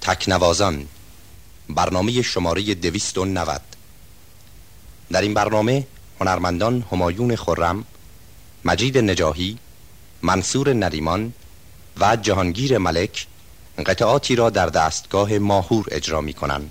تکنوازان برنامه شماره دویست و نود. در این برنامه هنرمندان همایون خرم مجید نجاهی منصور نریمان و جهانگیر ملک قطعاتی را در دستگاه ماهور اجرا می کنند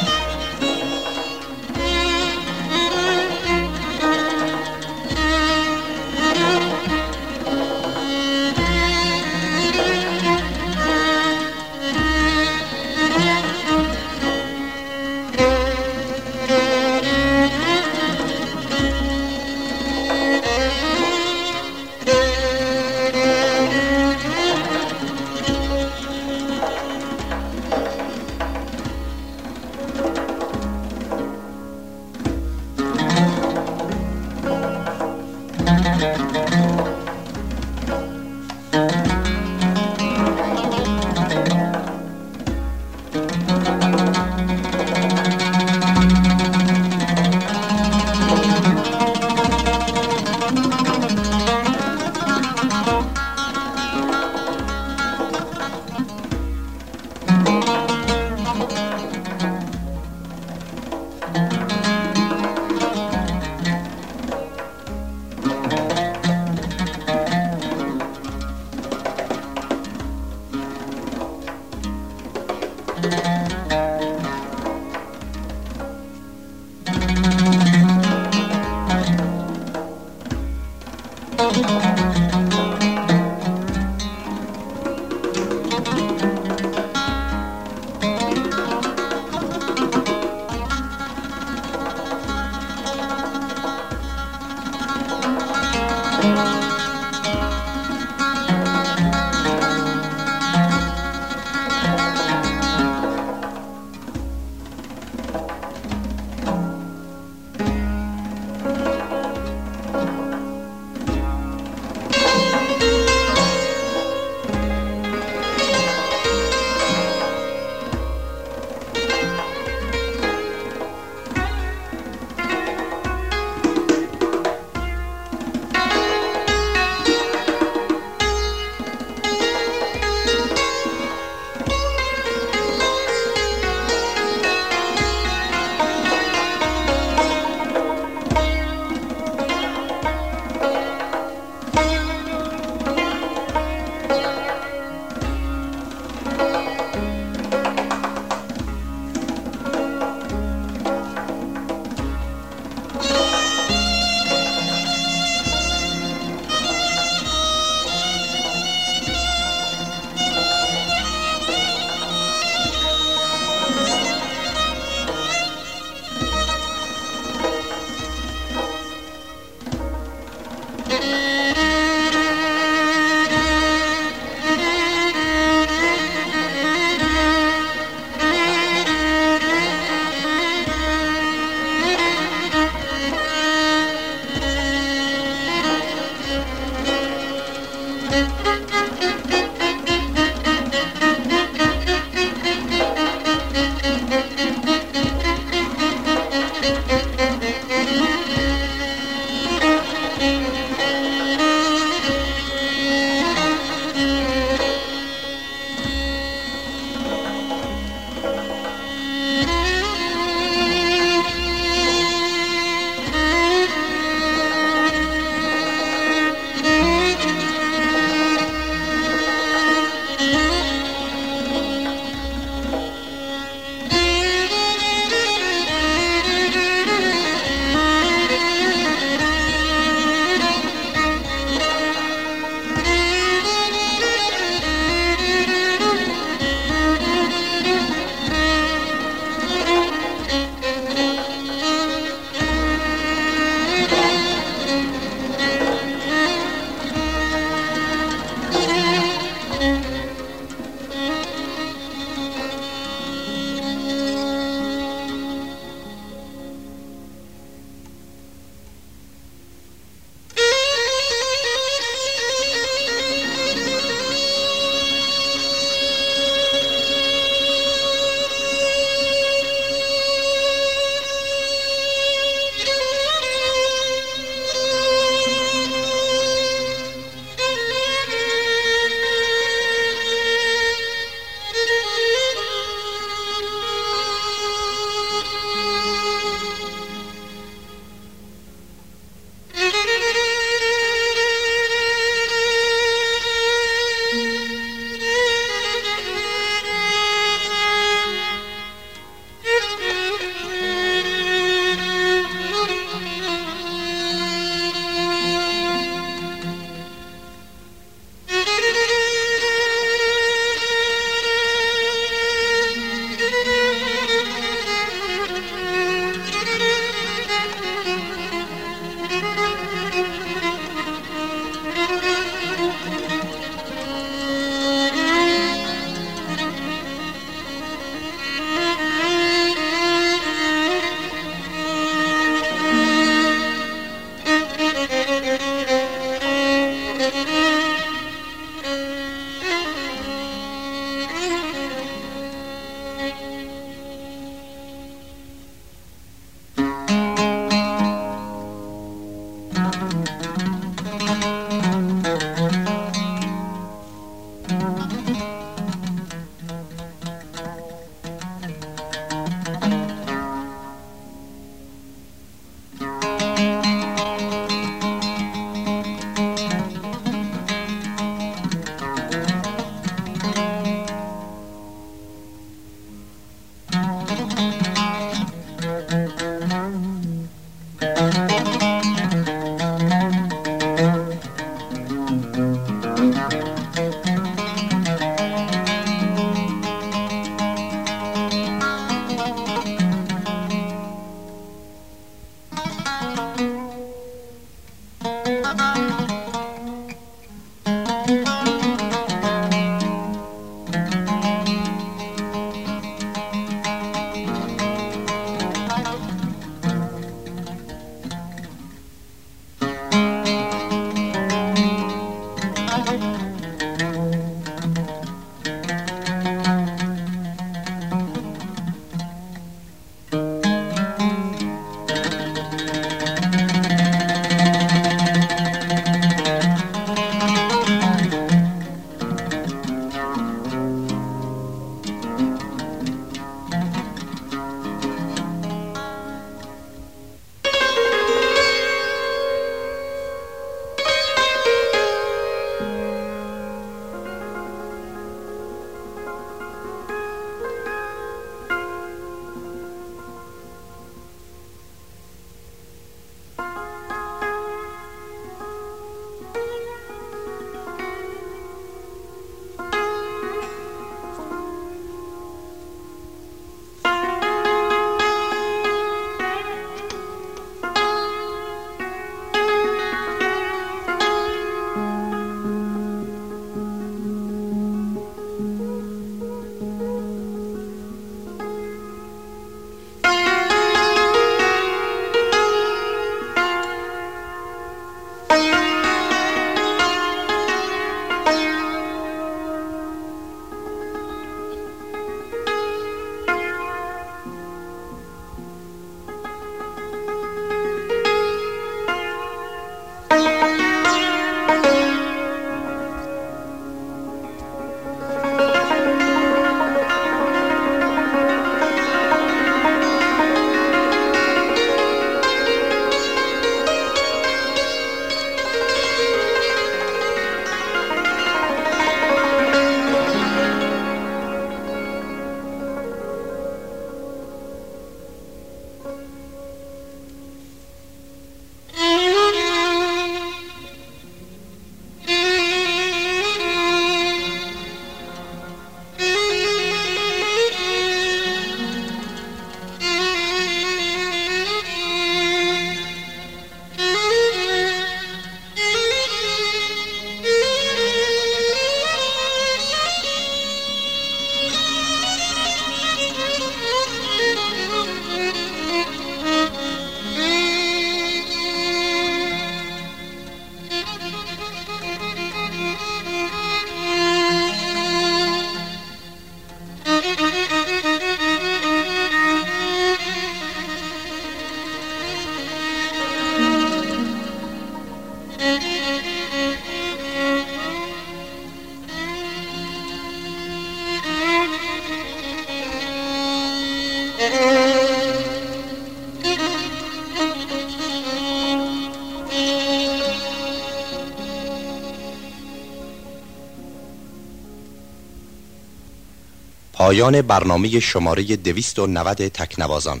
پایان برنامه شماره 290 تکنوازان.